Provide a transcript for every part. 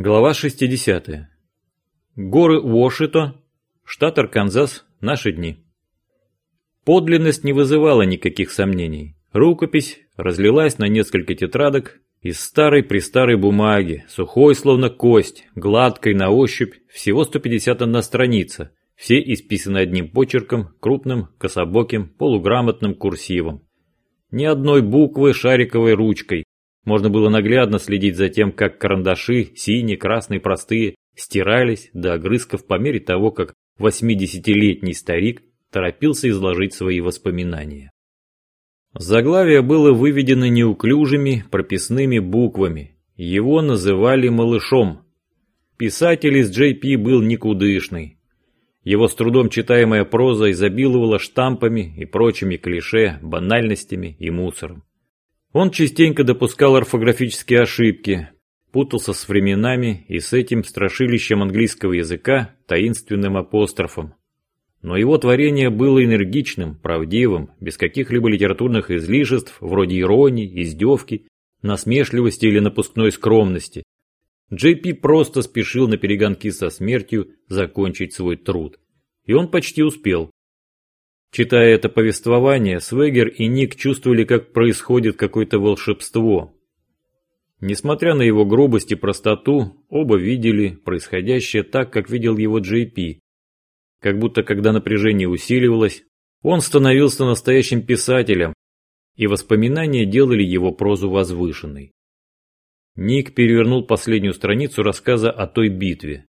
Глава 60. Горы Уошито, штат Арканзас, наши дни. Подлинность не вызывала никаких сомнений. Рукопись разлилась на несколько тетрадок из старой-престарой бумаги, сухой словно кость, гладкой на ощупь, всего 151 страница, все исписаны одним почерком, крупным, кособоким, полуграмотным курсивом. Ни одной буквы шариковой ручкой. Можно было наглядно следить за тем, как карандаши, синие, красные, простые, стирались до огрызков по мере того, как 80-летний старик торопился изложить свои воспоминания. Заглавие было выведено неуклюжими прописными буквами. Его называли малышом. Писатель из JP был никудышный. Его с трудом читаемая проза изобиловала штампами и прочими клише, банальностями и мусором. Он частенько допускал орфографические ошибки, путался с временами и с этим страшилищем английского языка таинственным апострофом. Но его творение было энергичным, правдивым, без каких-либо литературных излишеств, вроде иронии, издевки, насмешливости или напускной скромности. Джей Пи просто спешил на перегонки со смертью закончить свой труд. И он почти успел. Читая это повествование, Свегер и Ник чувствовали, как происходит какое-то волшебство. Несмотря на его грубость и простоту, оба видели происходящее так, как видел его Джей Пи. Как будто, когда напряжение усиливалось, он становился настоящим писателем, и воспоминания делали его прозу возвышенной. Ник перевернул последнюю страницу рассказа о той битве.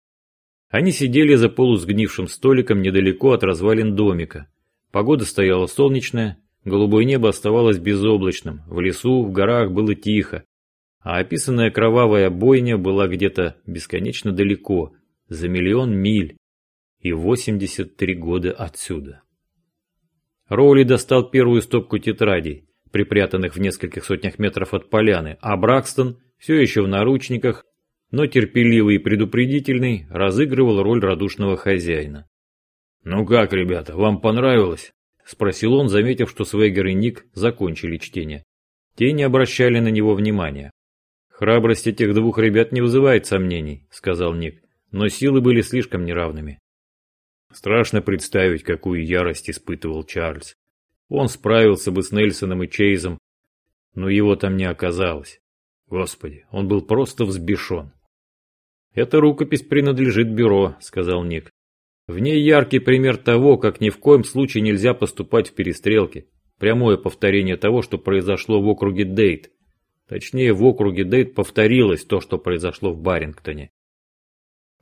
Они сидели за полусгнившим столиком недалеко от развалин домика. Погода стояла солнечная, голубое небо оставалось безоблачным, в лесу, в горах было тихо, а описанная кровавая бойня была где-то бесконечно далеко, за миллион миль и 83 года отсюда. Роули достал первую стопку тетрадей, припрятанных в нескольких сотнях метров от поляны, а Бракстон все еще в наручниках, но терпеливый и предупредительный, разыгрывал роль радушного хозяина. «Ну как, ребята, вам понравилось?» – спросил он, заметив, что Свегер и Ник закончили чтение. Те не обращали на него внимания. «Храбрость этих двух ребят не вызывает сомнений», – сказал Ник, но силы были слишком неравными. Страшно представить, какую ярость испытывал Чарльз. Он справился бы с Нельсоном и Чейзом, но его там не оказалось. Господи, он был просто взбешен. «Эта рукопись принадлежит бюро», — сказал Ник. «В ней яркий пример того, как ни в коем случае нельзя поступать в перестрелке. Прямое повторение того, что произошло в округе Дейт. Точнее, в округе Дейт повторилось то, что произошло в Барингтоне.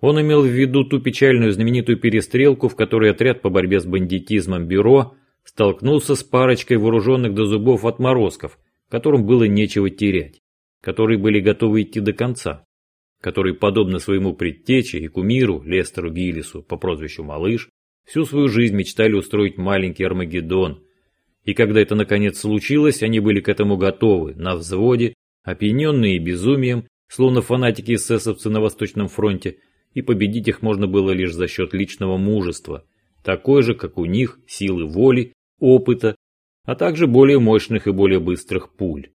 Он имел в виду ту печальную знаменитую перестрелку, в которой отряд по борьбе с бандитизмом бюро столкнулся с парочкой вооруженных до зубов отморозков, которым было нечего терять, которые были готовы идти до конца, которые, подобно своему предтече и кумиру Лестеру Гиллису по прозвищу Малыш, всю свою жизнь мечтали устроить маленький Армагеддон. И когда это наконец случилось, они были к этому готовы, на взводе, опьяненные безумием, словно фанатики эсэсовцы на Восточном фронте, и победить их можно было лишь за счет личного мужества, такой же, как у них, силы воли, опыта, а также более мощных и более быстрых пуль.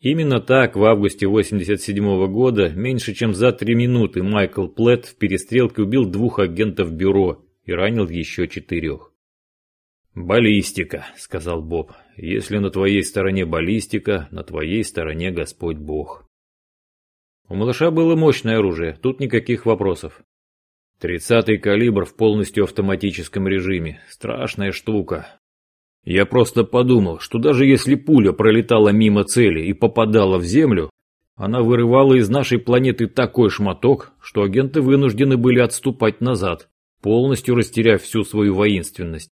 Именно так в августе 87 -го года, меньше чем за три минуты, Майкл Плетт в перестрелке убил двух агентов бюро и ранил еще четырех. «Баллистика», — сказал Боб. «Если на твоей стороне баллистика, на твоей стороне Господь Бог». У малыша было мощное оружие, тут никаких вопросов. Тридцатый калибр в полностью автоматическом режиме. Страшная штука. Я просто подумал, что даже если пуля пролетала мимо цели и попадала в землю, она вырывала из нашей планеты такой шматок, что агенты вынуждены были отступать назад, полностью растеряв всю свою воинственность.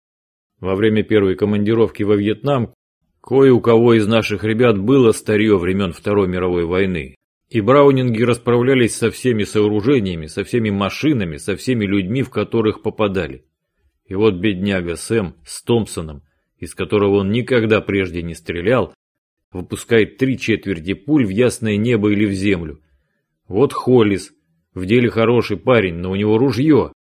Во время первой командировки во Вьетнам кое у кого из наших ребят было старье времен Второй мировой войны, и браунинги расправлялись со всеми сооружениями, со всеми машинами, со всеми людьми, в которых попадали. И вот бедняга Сэм с Томпсоном, из которого он никогда прежде не стрелял, выпускает три четверти пуль в ясное небо или в землю. Вот Холлис, в деле хороший парень, но у него ружье,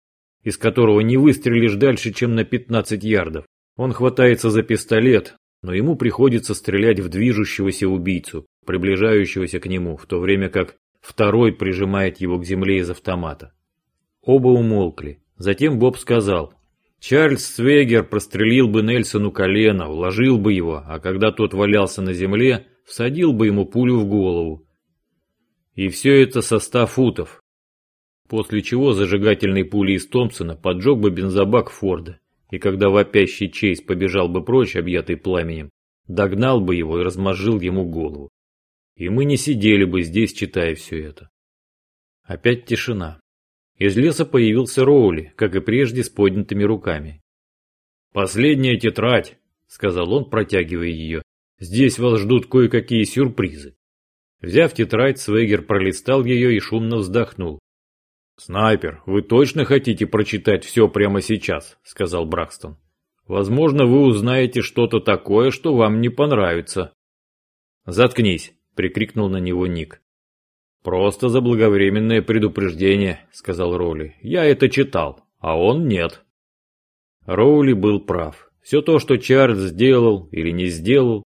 из которого не выстрелишь дальше, чем на 15 ярдов. Он хватается за пистолет, но ему приходится стрелять в движущегося убийцу, приближающегося к нему, в то время как второй прижимает его к земле из автомата. Оба умолкли. Затем Боб сказал, Чарльз Свегер прострелил бы Нельсону колено, уложил бы его, а когда тот валялся на земле, всадил бы ему пулю в голову. И все это со ста футов. После чего зажигательной пулей из Томпсона поджег бы бензобак Форда, и когда вопящий Чейз побежал бы прочь, объятый пламенем, догнал бы его и размозжил ему голову. И мы не сидели бы здесь, читая все это. Опять тишина. Из леса появился Роули, как и прежде, с поднятыми руками. «Последняя тетрадь», — сказал он, протягивая ее. «Здесь вас ждут кое-какие сюрпризы». Взяв тетрадь, Свегер пролистал ее и шумно вздохнул. «Снайпер, вы точно хотите прочитать все прямо сейчас?» — сказал Бракстон. «Возможно, вы узнаете что-то такое, что вам не понравится». «Заткнись!» — прикрикнул на него Ник. «Просто заблаговременное предупреждение», — сказал Роули. «Я это читал, а он нет». Роули был прав. Все то, что Чарльз сделал или не сделал,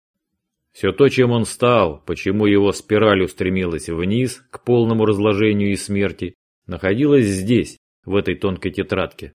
все то, чем он стал, почему его спираль устремилась вниз к полному разложению и смерти, находилось здесь, в этой тонкой тетрадке.